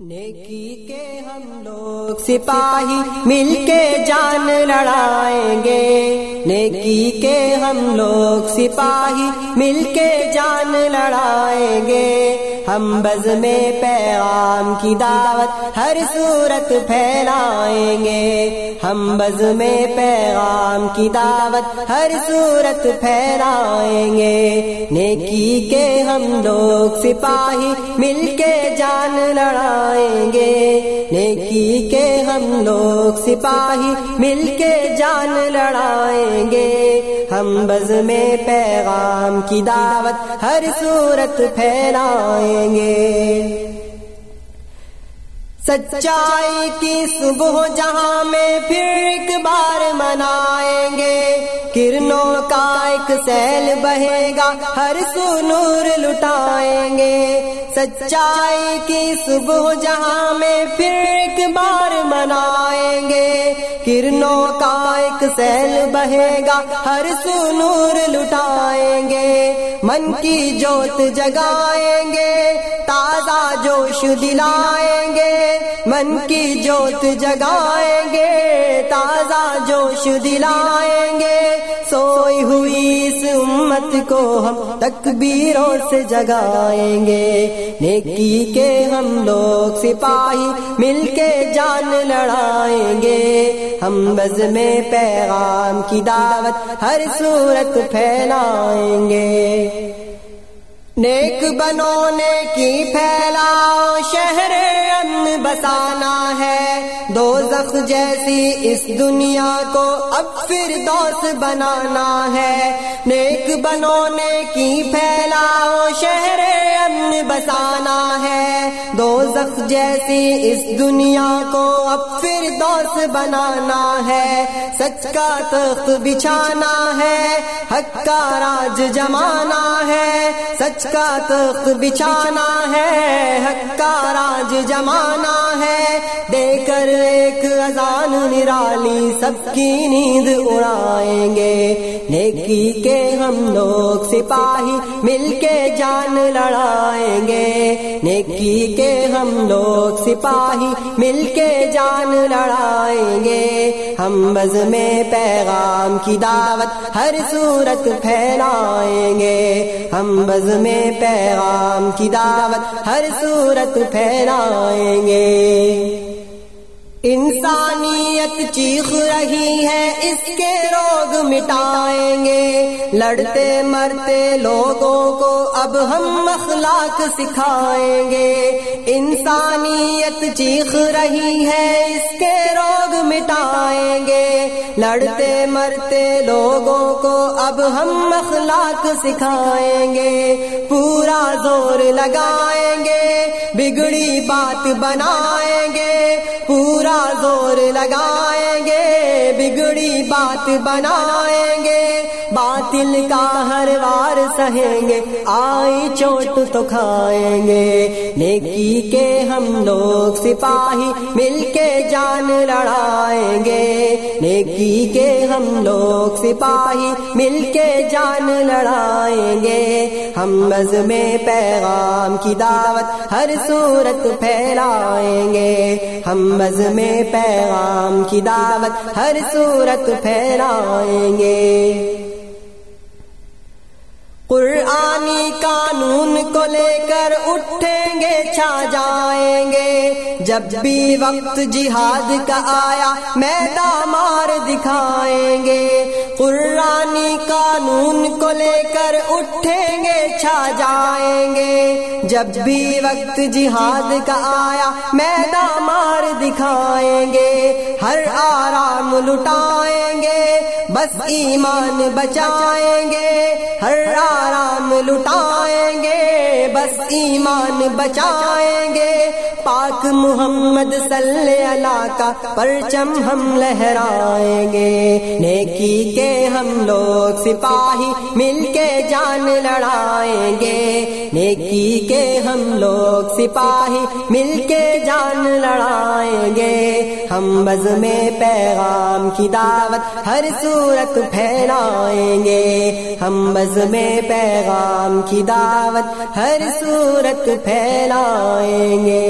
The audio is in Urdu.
نیکی کے ہم لوگ سپاہی مل کے جان لڑائیں گے۔ نیکی کے ہم لوگ سپاہی مل کے جان لڑائیں گے۔ ہم بز میں پیغام کی دعوت ہر صورت پھیلائیں گے۔ ہم بز میں پیغام کی دعوت ہر صورت پھیلائیں گے۔ نیکی کے ہم لوگ سپاہی مل کے جان لڑائیں گے۔ نیکی کے ہم لوگ سپاہی مل کے جان لڑائیں گے۔ ہم بز میں پیغام کی دعوت ہر صورت پھیلائیں گے۔ سچائی کی صبح جہاں میں پھر ایک بار منائیں گے۔ کرنوں کا ایک سیل بہے گا، ہر سو نور لٹائیں گے۔ سچائی کی صبح جہاں میں پھر ایک بار منائیں گے۔ کرنوں کا ایک سیل بہے گا، ہر سو نور لٹائیں گے۔ من کی جوت جگائیں گے تازہ جوش دلائیں گے، من کی جوت جگائیں گے، تازہ جوش دلائیں گے۔ سوئی ہوئی اس امت کو ہم تکبیروں سے جگائیں گے۔ نیکی کے ہم لوگ سپاہی مل کے جان لڑائیں گے۔ ہم بز میں پیغام کی دعوت ہر صورت پھیلائیں گے۔ نیک بنونے کی پھیلاؤ شہر امن بسانا ہے۔ دو زخ جیسی اس دنیا کو اب پھر دوست بنانا ہے۔ نیک بنونے کی پھیلاؤ شہر امن بسانا ہے۔ دو زخ جیسی اس دنیا کو اب پھر دوست بنانا ہے۔ سچ کا تخت بچھانا ہے۔ حق کا راج جمانا ہے۔ سچ کا تخت بچھانا ہے۔ حق کا راج جمانا ہے۔ دے کر ایک اذان نرالی سب کی نیند اڑائیں گے۔ نیکی کے ہم لوگ سپاہی مل کے جان لڑائیں گے۔ نیکی کے ہم لوگ سپاہی مل کے جان لڑائیں گے۔ ہم بز میں پیغام کی دعوت ہر صورت پھیلائیں گے۔ ہم بز میں پیغام کی دعوت ہر صورت پھیلائیں گے۔ انسانیت چیخ رہی ہے، اس کے روگ مٹائیں گے۔ لڑتے مرتے لوگوں کو اب ہم اخلاق سکھائیں گے۔ انسانیت چیخ رہی ہے، اس کے روگ مٹائیں گے۔ لڑتے مرتے لوگوں کو اب ہم اخلاق سکھائیں گے۔ پورا زور لگائیں گے، بگڑی بات بنائیں گے۔ پورا زور لگائیں گے۔ بات بنائیں گے، باطل کا ہر وار سہیں گے آئی چوٹ تو کھائیں گے۔ نیکی کے ہم لوگ سپاہی مل کے جان لڑائیں گے۔ نیکی کے ہم لوگ سپاہی مل کے جان لڑائیں گے۔ ہم بز میں پیغام کی دعوت ہر صورت پھیلائیں گے۔ ہم بز میں پیغام کی دعوت ہر صورت پھیلائیں گے۔ قرآنی قانون کو لے کر اٹھیں گے، چھا جائیں گے۔ جب بھی وقت جہاد کا آیا میدان مار دکھائیں گے۔ قرآنی قانون کو لے کر اٹھیں گے، چھا جائیں گے۔ جب بھی وقت جہاد کا آیا میدان مار دکھائیں گے۔ ہر آرام لٹائیں بس ایمان بچائیں گے ہر آرام لٹائیں گے۔ بس ایمان بچائیں گے۔ پاک محمد صلی اللہ کا پرچم ہم لہرائیں گے۔ نیکی کے ہم لوگ سپاہی مل کے جان لڑائیں گے۔ نیکی کے ہم لوگ سپاہی مل کے جان لڑائیں گے۔ ہم بز میں پیغام کی دعوت ہر صورت پھیلائیں گے۔ ہم بز میں پیغام کی دعوت ہر صورت پھیلائیں گے۔